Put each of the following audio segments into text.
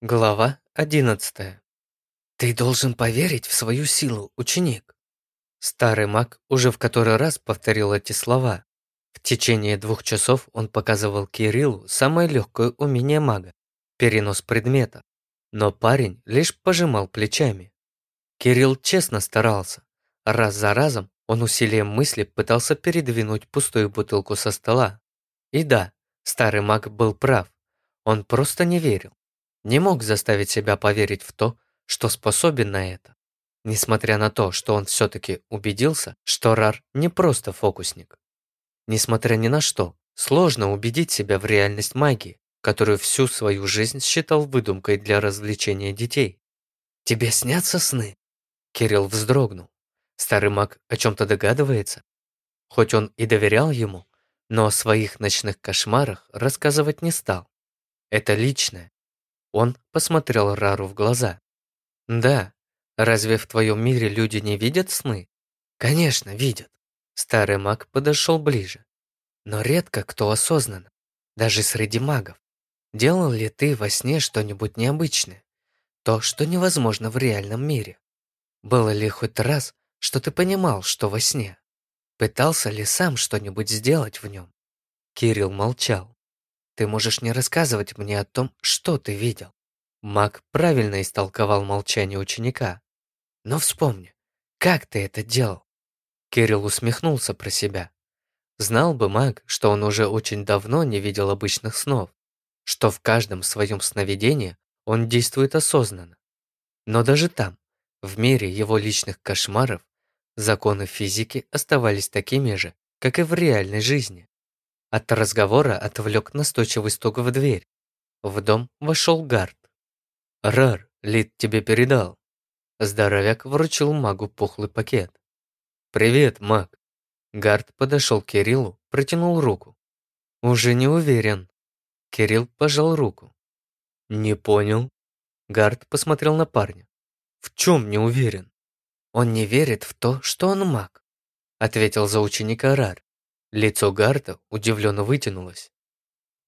Глава 11. Ты должен поверить в свою силу, ученик. Старый маг уже в который раз повторил эти слова. В течение двух часов он показывал Кириллу самое легкое умение мага – перенос предмета. Но парень лишь пожимал плечами. Кирилл честно старался. Раз за разом он усилием мысли пытался передвинуть пустую бутылку со стола. И да, старый маг был прав. Он просто не верил не мог заставить себя поверить в то, что способен на это. Несмотря на то, что он все-таки убедился, что Рар не просто фокусник. Несмотря ни на что, сложно убедить себя в реальность магии, которую всю свою жизнь считал выдумкой для развлечения детей. «Тебе снятся сны?» Кирилл вздрогнул. Старый маг о чем-то догадывается? Хоть он и доверял ему, но о своих ночных кошмарах рассказывать не стал. Это личное, он посмотрел Рару в глаза. «Да, разве в твоем мире люди не видят сны?» «Конечно, видят». Старый маг подошел ближе. «Но редко кто осознанно, даже среди магов. Делал ли ты во сне что-нибудь необычное? То, что невозможно в реальном мире? Было ли хоть раз, что ты понимал, что во сне? Пытался ли сам что-нибудь сделать в нем?» Кирилл молчал. Ты можешь не рассказывать мне о том, что ты видел. Маг правильно истолковал молчание ученика. Но вспомни, как ты это делал? Кирилл усмехнулся про себя. Знал бы маг, что он уже очень давно не видел обычных снов, что в каждом своем сновидении он действует осознанно. Но даже там, в мире его личных кошмаров, законы физики оставались такими же, как и в реальной жизни. От разговора отвлек настойчивый стук в дверь. В дом вошел Гард. «Рар, Лид тебе передал». Здоровяк вручил магу пухлый пакет. «Привет, маг». Гард подошел к Кириллу, протянул руку. «Уже не уверен». Кирилл пожал руку. «Не понял». Гард посмотрел на парня. «В чем не уверен?» «Он не верит в то, что он маг», ответил за ученика Рар. Лицо Гарта удивленно вытянулось.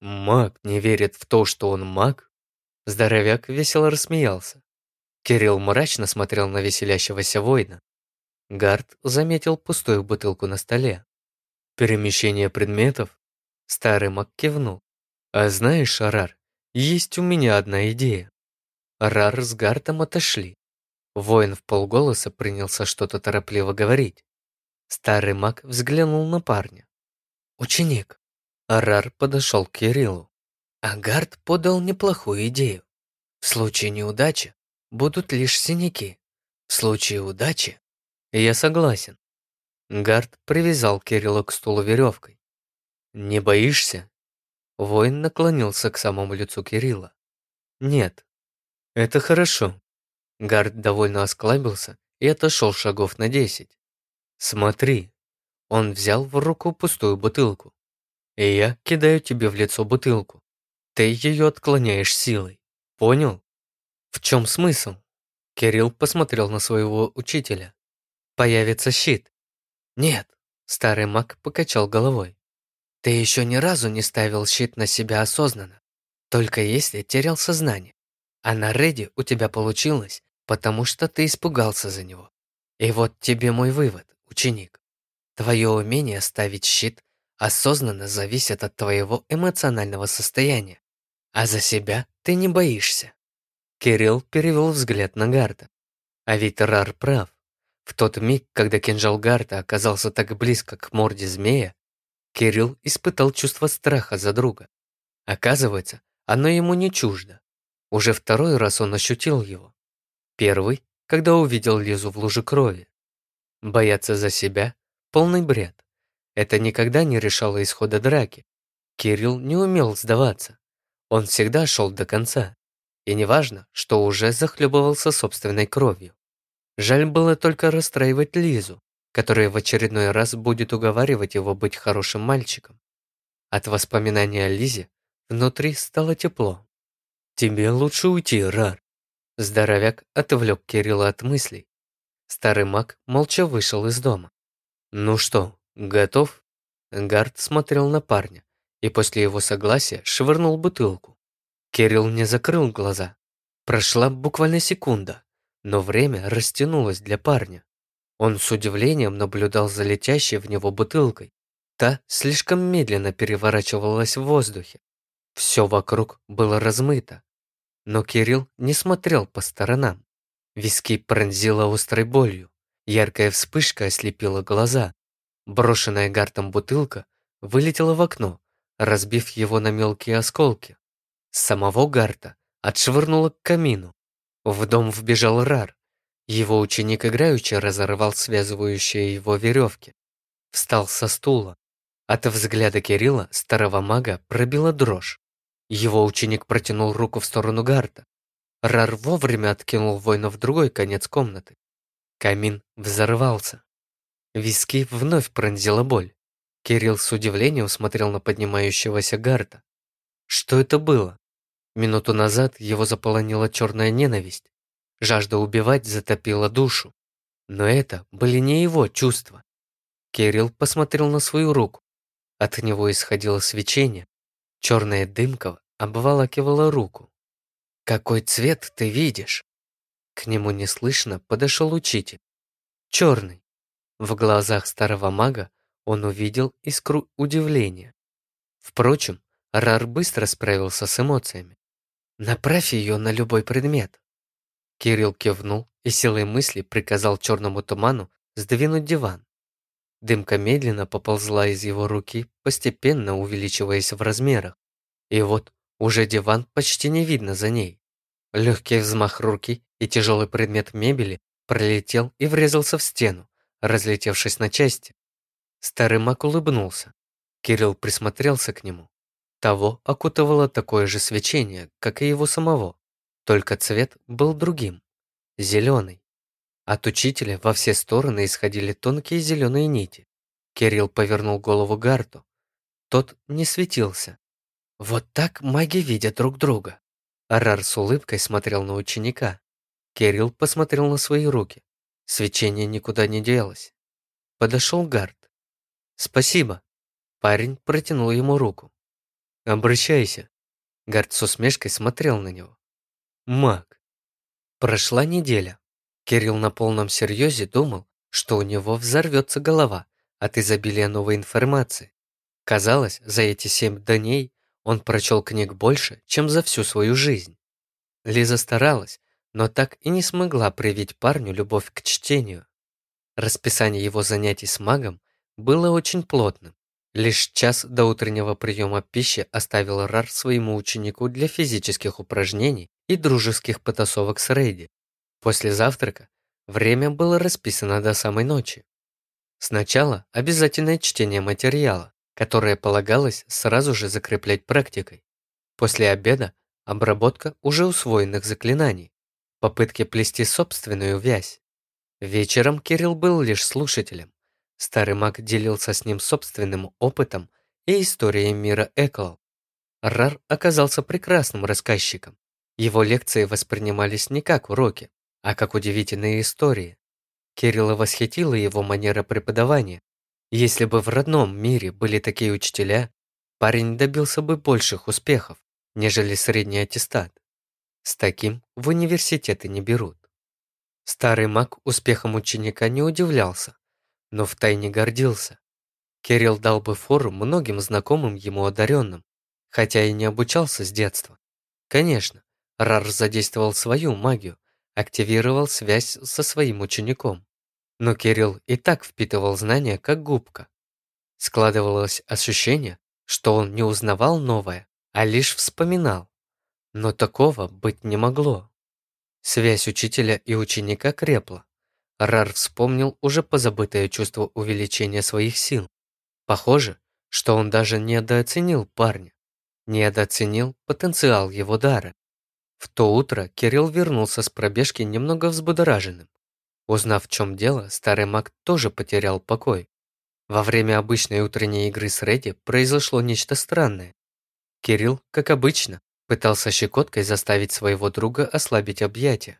«Маг не верит в то, что он маг?» Здоровяк весело рассмеялся. Кирилл мрачно смотрел на веселящегося воина. Гард заметил пустую бутылку на столе. «Перемещение предметов?» Старый маг кивнул. «А знаешь, Арар, есть у меня одна идея». Арар с Гартом отошли. Воин в полголоса принялся что-то торопливо говорить. Старый маг взглянул на парня. «Ученик». Арар подошел к Кириллу. Агард подал неплохую идею. В случае неудачи будут лишь синяки. В случае удачи... Я согласен. Гард привязал Кирилла к стулу веревкой. «Не боишься?» Воин наклонился к самому лицу Кирилла. «Нет, это хорошо». Гард довольно осклабился и отошел шагов на десять. «Смотри, он взял в руку пустую бутылку. И я кидаю тебе в лицо бутылку. Ты ее отклоняешь силой. Понял? В чем смысл? Кирилл посмотрел на своего учителя. Появится щит. Нет, старый маг покачал головой. Ты еще ни разу не ставил щит на себя осознанно. Только если терял сознание. А на Реде у тебя получилось, потому что ты испугался за него. И вот тебе мой вывод, ученик. Твое умение ставить щит осознанно зависит от твоего эмоционального состояния, а за себя ты не боишься. Кирилл перевел взгляд на Гарта. А ведь Рар прав. В тот миг, когда кинжал Гарта оказался так близко к морде змея, Кирилл испытал чувство страха за друга. Оказывается, оно ему не чуждо. Уже второй раз он ощутил его. Первый, когда увидел Лизу в луже крови. Бояться за себя Полный бред. Это никогда не решало исхода драки. Кирилл не умел сдаваться. Он всегда шел до конца. И неважно, что уже захлебывался собственной кровью. Жаль было только расстраивать Лизу, которая в очередной раз будет уговаривать его быть хорошим мальчиком. От воспоминания о Лизе внутри стало тепло. «Тебе лучше уйти, Рар». Здоровяк отвлек Кирилла от мыслей. Старый маг молча вышел из дома. «Ну что, готов?» Гард смотрел на парня и после его согласия швырнул бутылку. Кирилл не закрыл глаза. Прошла буквально секунда, но время растянулось для парня. Он с удивлением наблюдал за летящей в него бутылкой. Та слишком медленно переворачивалась в воздухе. Все вокруг было размыто. Но Кирилл не смотрел по сторонам. Виски пронзила острой болью. Яркая вспышка ослепила глаза. Брошенная Гартом бутылка вылетела в окно, разбив его на мелкие осколки. Самого Гарта отшвырнуло к камину. В дом вбежал Рар. Его ученик играючи разорвал связывающие его веревки. Встал со стула. От взгляда Кирилла, старого мага, пробила дрожь. Его ученик протянул руку в сторону Гарта. Рар вовремя откинул воина в другой конец комнаты. Камин взорвался. Виски вновь пронзила боль. Кирилл с удивлением смотрел на поднимающегося Гарта. Что это было? Минуту назад его заполонила черная ненависть. Жажда убивать затопила душу. Но это были не его чувства. Кирилл посмотрел на свою руку. От него исходило свечение. Черная дымка обволакивала руку. «Какой цвет ты видишь?» К нему неслышно подошел учитель. Черный. В глазах старого мага он увидел искру удивления. Впрочем, Рар быстро справился с эмоциями. «Направь ее на любой предмет». Кирилл кивнул и силой мысли приказал черному туману сдвинуть диван. Дымка медленно поползла из его руки, постепенно увеличиваясь в размерах. И вот уже диван почти не видно за ней. Легкий взмах руки и тяжелый предмет мебели пролетел и врезался в стену, разлетевшись на части. Старый маг улыбнулся. Кирилл присмотрелся к нему. Того окутывало такое же свечение, как и его самого, только цвет был другим – зеленый. От учителя во все стороны исходили тонкие зеленые нити. Кирилл повернул голову Гарту. Тот не светился, вот так маги видят друг друга. Арар с улыбкой смотрел на ученика. Кирилл посмотрел на свои руки. Свечение никуда не делось. Подошел Гард. «Спасибо». Парень протянул ему руку. «Обращайся». Гард с усмешкой смотрел на него. «Маг». Прошла неделя. Кирилл на полном серьезе думал, что у него взорвется голова от изобилия новой информации. Казалось, за эти семь дней он прочел книг больше, чем за всю свою жизнь. Лиза старалась, но так и не смогла привить парню любовь к чтению. Расписание его занятий с магом было очень плотным. Лишь час до утреннего приема пищи оставил Рар своему ученику для физических упражнений и дружеских потасовок с Рейди. После завтрака время было расписано до самой ночи. Сначала обязательное чтение материала, которое полагалось сразу же закреплять практикой. После обеда обработка уже усвоенных заклинаний, попытки плести собственную вязь. Вечером Кирилл был лишь слушателем. Старый маг делился с ним собственным опытом и историей мира Экол. Рар оказался прекрасным рассказчиком. Его лекции воспринимались не как уроки, а как удивительные истории. Кирилла восхитила его манера преподавания, если бы в родном мире были такие учителя, парень добился бы больших успехов, нежели средний аттестат. С таким в университеты не берут. Старый маг успехом ученика не удивлялся, но втайне гордился. Кирилл дал бы фору многим знакомым ему одаренным, хотя и не обучался с детства. Конечно, Рар задействовал свою магию, активировал связь со своим учеником. Но Кирилл и так впитывал знания, как губка. Складывалось ощущение, что он не узнавал новое, а лишь вспоминал. Но такого быть не могло. Связь учителя и ученика крепла. Рар вспомнил уже позабытое чувство увеличения своих сил. Похоже, что он даже недооценил парня, недооценил потенциал его дара. В то утро Кирилл вернулся с пробежки немного взбудораженным. Узнав, в чем дело, старый маг тоже потерял покой. Во время обычной утренней игры с Редди произошло нечто странное. Кирилл, как обычно, пытался щекоткой заставить своего друга ослабить объятия.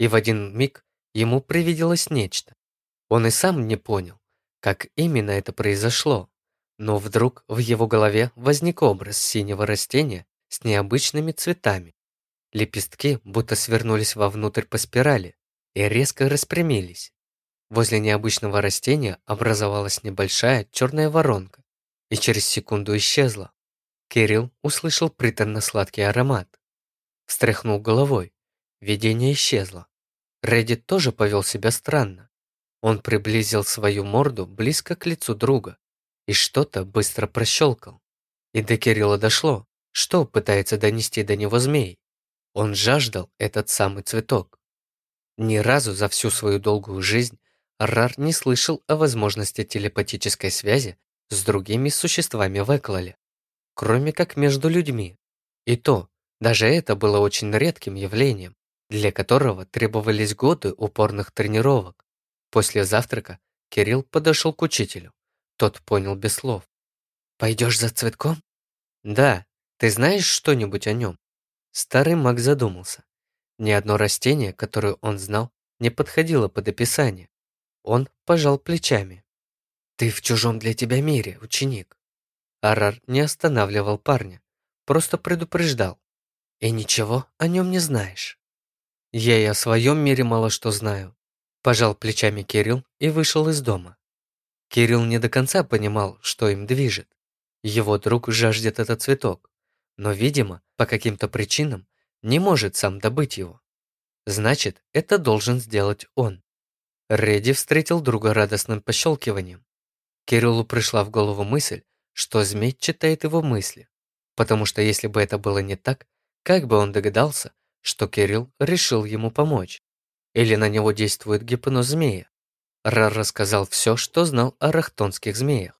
И в один миг ему привиделось нечто. Он и сам не понял, как именно это произошло. Но вдруг в его голове возник образ синего растения с необычными цветами. Лепестки будто свернулись вовнутрь по спирали и резко распрямились. Возле необычного растения образовалась небольшая черная воронка и через секунду исчезла. Кирилл услышал приторно-сладкий аромат. Встряхнул головой. Видение исчезло. Редди тоже повел себя странно. Он приблизил свою морду близко к лицу друга и что-то быстро прощелкал. И до Кирилла дошло, что пытается донести до него змей. Он жаждал этот самый цветок. Ни разу за всю свою долгую жизнь Рар не слышал о возможности телепатической связи с другими существами в Эклале, кроме как между людьми. И то, даже это было очень редким явлением, для которого требовались годы упорных тренировок. После завтрака Кирилл подошел к учителю. Тот понял без слов. «Пойдешь за цветком?» «Да. Ты знаешь что-нибудь о нем?» Старый маг задумался. Ни одно растение, которое он знал, не подходило под описание. Он пожал плечами. «Ты в чужом для тебя мире, ученик». Арар не останавливал парня, просто предупреждал. «И ничего о нем не знаешь». «Я и о своем мире мало что знаю», пожал плечами Кирилл и вышел из дома. Кирилл не до конца понимал, что им движет. Его друг жаждет этот цветок, но, видимо, по каким-то причинам не может сам добыть его. Значит, это должен сделать он. Редди встретил друга радостным пощелкиванием. Кириллу пришла в голову мысль, что змей читает его мысли, потому что если бы это было не так, как бы он догадался, что Кирилл решил ему помочь? Или на него действует гипноз змея? Рар рассказал все, что знал о рахтонских змеях.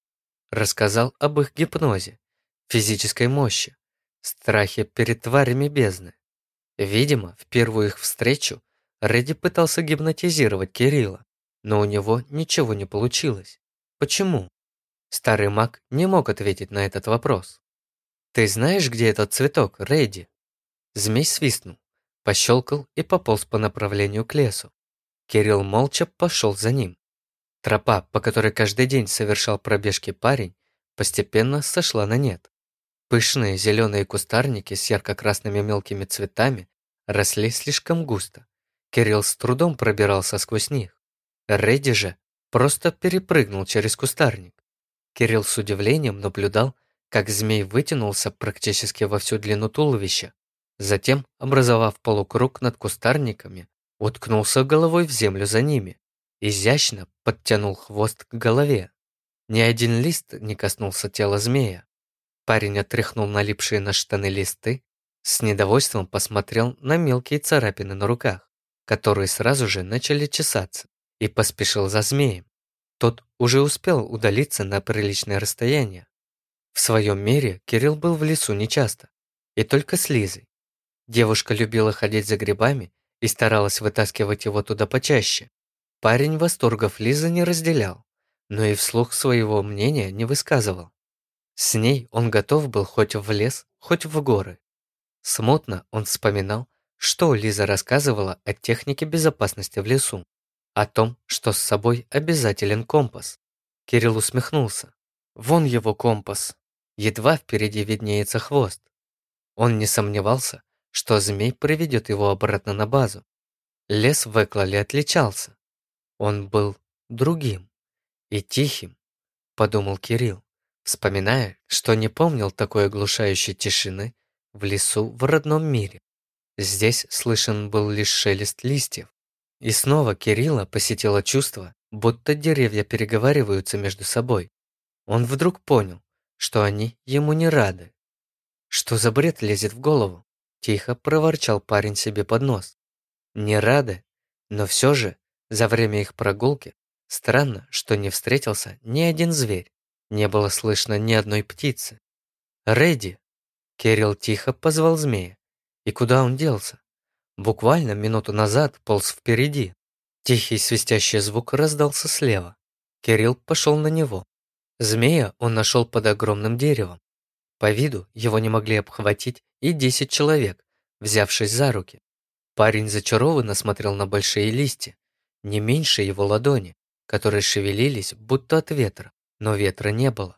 Рассказал об их гипнозе, физической мощи, страхе перед тварями бездны. Видимо, в первую их встречу Редди пытался гипнотизировать Кирилла, но у него ничего не получилось. Почему? Старый маг не мог ответить на этот вопрос. «Ты знаешь, где этот цветок, Редди?» Змей свистнул, пощелкал и пополз по направлению к лесу. Кирилл молча пошел за ним. Тропа, по которой каждый день совершал пробежки парень, постепенно сошла на нет. Пышные зеленые кустарники с ярко-красными мелкими цветами росли слишком густо. Кирилл с трудом пробирался сквозь них. Редди же просто перепрыгнул через кустарник. Кирилл с удивлением наблюдал, как змей вытянулся практически во всю длину туловища. Затем, образовав полукруг над кустарниками, уткнулся головой в землю за ними. Изящно подтянул хвост к голове. Ни один лист не коснулся тела змея. Парень отряхнул налипшие на штаны листы, с недовольством посмотрел на мелкие царапины на руках которые сразу же начали чесаться, и поспешил за змеем. Тот уже успел удалиться на приличное расстояние. В своем мире Кирилл был в лесу нечасто, и только с Лизой. Девушка любила ходить за грибами и старалась вытаскивать его туда почаще. Парень восторгов Лизы не разделял, но и вслух своего мнения не высказывал. С ней он готов был хоть в лес, хоть в горы. Смутно он вспоминал, что Лиза рассказывала о технике безопасности в лесу? О том, что с собой обязателен компас. Кирилл усмехнулся. Вон его компас. Едва впереди виднеется хвост. Он не сомневался, что змей приведет его обратно на базу. Лес в Эклале отличался. Он был другим и тихим, подумал Кирилл, вспоминая, что не помнил такой оглушающей тишины в лесу в родном мире. Здесь слышен был лишь шелест листьев. И снова Кирилла посетило чувство, будто деревья переговариваются между собой. Он вдруг понял, что они ему не рады. Что за бред лезет в голову? Тихо проворчал парень себе под нос. Не рады, но все же за время их прогулки странно, что не встретился ни один зверь. Не было слышно ни одной птицы. «Редди!» Кирилл тихо позвал змея. И куда он делся? Буквально минуту назад полз впереди. Тихий свистящий звук раздался слева. Кирилл пошел на него. Змея он нашел под огромным деревом. По виду его не могли обхватить и десять человек, взявшись за руки. Парень зачарованно смотрел на большие листья, не меньше его ладони, которые шевелились, будто от ветра, но ветра не было.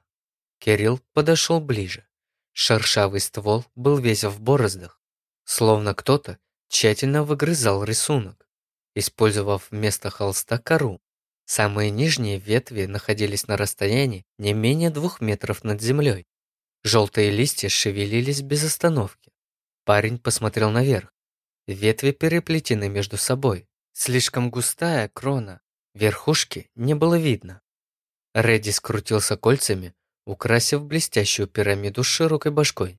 Кирилл подошел ближе. Шершавый ствол был весь в бороздах, словно кто-то тщательно выгрызал рисунок, использовав вместо холста кору. Самые нижние ветви находились на расстоянии не менее двух метров над землей. Желтые листья шевелились без остановки. Парень посмотрел наверх. Ветви переплетены между собой. Слишком густая крона. Верхушки не было видно. Редди скрутился кольцами, украсив блестящую пирамиду с широкой башкой.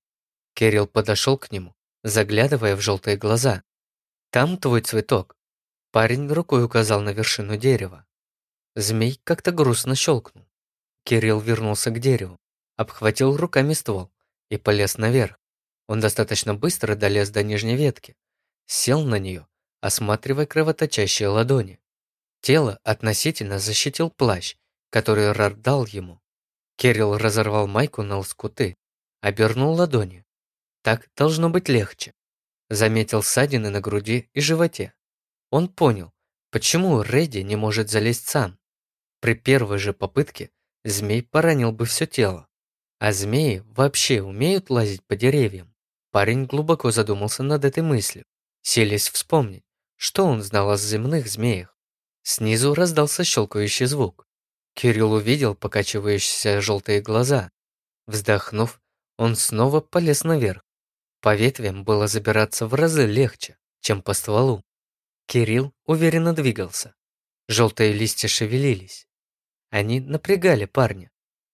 Кирилл подошел к нему, заглядывая в желтые глаза. «Там твой цветок». Парень рукой указал на вершину дерева. Змей как-то грустно щелкнул. Кирилл вернулся к дереву, обхватил руками ствол и полез наверх. Он достаточно быстро долез до нижней ветки, сел на нее, осматривая кровоточащие ладони. Тело относительно защитил плащ, который Рар дал ему. Кирилл разорвал майку на лоскуты, обернул ладони. Так должно быть легче. Заметил ссадины на груди и животе. Он понял, почему Редди не может залезть сам. При первой же попытке змей поранил бы все тело. А змеи вообще умеют лазить по деревьям. Парень глубоко задумался над этой мыслью, селись вспомнить, что он знал о земных змеях. Снизу раздался щелкающий звук. Кирилл увидел покачивающиеся желтые глаза. Вздохнув, он снова полез наверх. По ветвям было забираться в разы легче, чем по стволу. Кирилл уверенно двигался. Желтые листья шевелились. Они напрягали парня,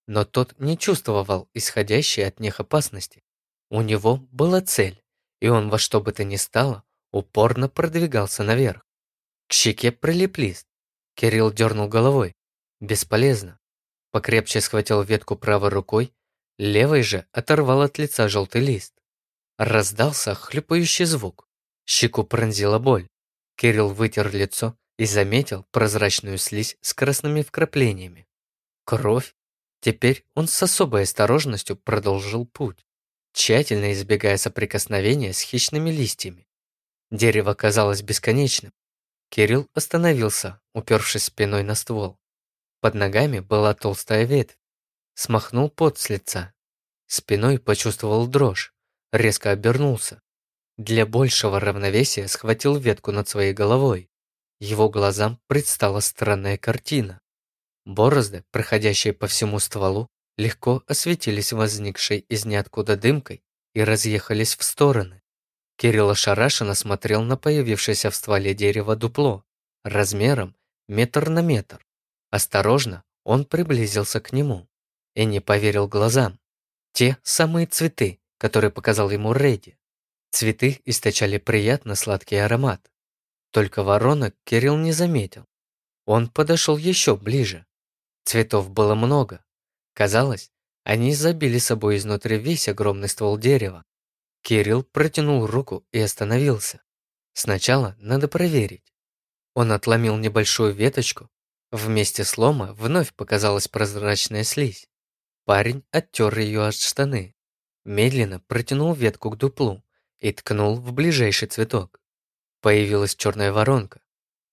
но тот не чувствовал исходящей от них опасности. У него была цель, и он во что бы то ни стало упорно продвигался наверх. К щеке прилип лист. Кирилл дернул головой. Бесполезно. Покрепче схватил ветку правой рукой, левой же оторвал от лица желтый лист. Раздался хлюпающий звук. Щеку пронзила боль. Кирилл вытер лицо и заметил прозрачную слизь с красными вкраплениями. Кровь. Теперь он с особой осторожностью продолжил путь, тщательно избегая соприкосновения с хищными листьями. Дерево казалось бесконечным. Кирилл остановился, упершись спиной на ствол. Под ногами была толстая ветвь. Смахнул пот с лица. Спиной почувствовал дрожь, резко обернулся. Для большего равновесия схватил ветку над своей головой. Его глазам предстала странная картина. Борозды, проходящие по всему стволу, легко осветились возникшей из ниоткуда дымкой и разъехались в стороны. Кирилл ошарашенно смотрел на появившееся в стволе дерева дупло, размером метр на метр. Осторожно он приблизился к нему и не поверил глазам. Те самые цветы, которые показал ему Редди. Цветы источали приятно сладкий аромат. Только воронок Кирилл не заметил. Он подошел еще ближе. Цветов было много. Казалось, они забили собой изнутри весь огромный ствол дерева. Кирилл протянул руку и остановился. Сначала надо проверить. Он отломил небольшую веточку. Вместе с лома вновь показалась прозрачная слизь. Парень оттер ее от штаны. Медленно протянул ветку к дуплу и ткнул в ближайший цветок. Появилась черная воронка.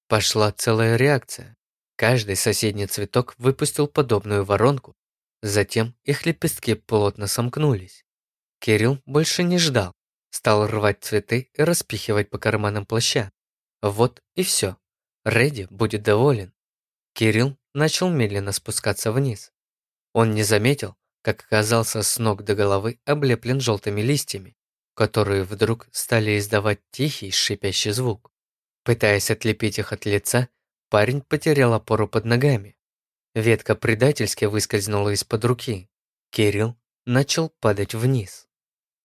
Пошла целая реакция. Каждый соседний цветок выпустил подобную воронку. Затем их лепестки плотно сомкнулись. Кирилл больше не ждал. Стал рвать цветы и распихивать по карманам плаща. Вот и все. Редди будет доволен. Кирилл начал медленно спускаться вниз. Он не заметил, как оказался с ног до головы облеплен желтыми листьями которые вдруг стали издавать тихий шипящий звук. Пытаясь отлепить их от лица, парень потерял опору под ногами. Ветка предательски выскользнула из-под руки. Кирилл начал падать вниз.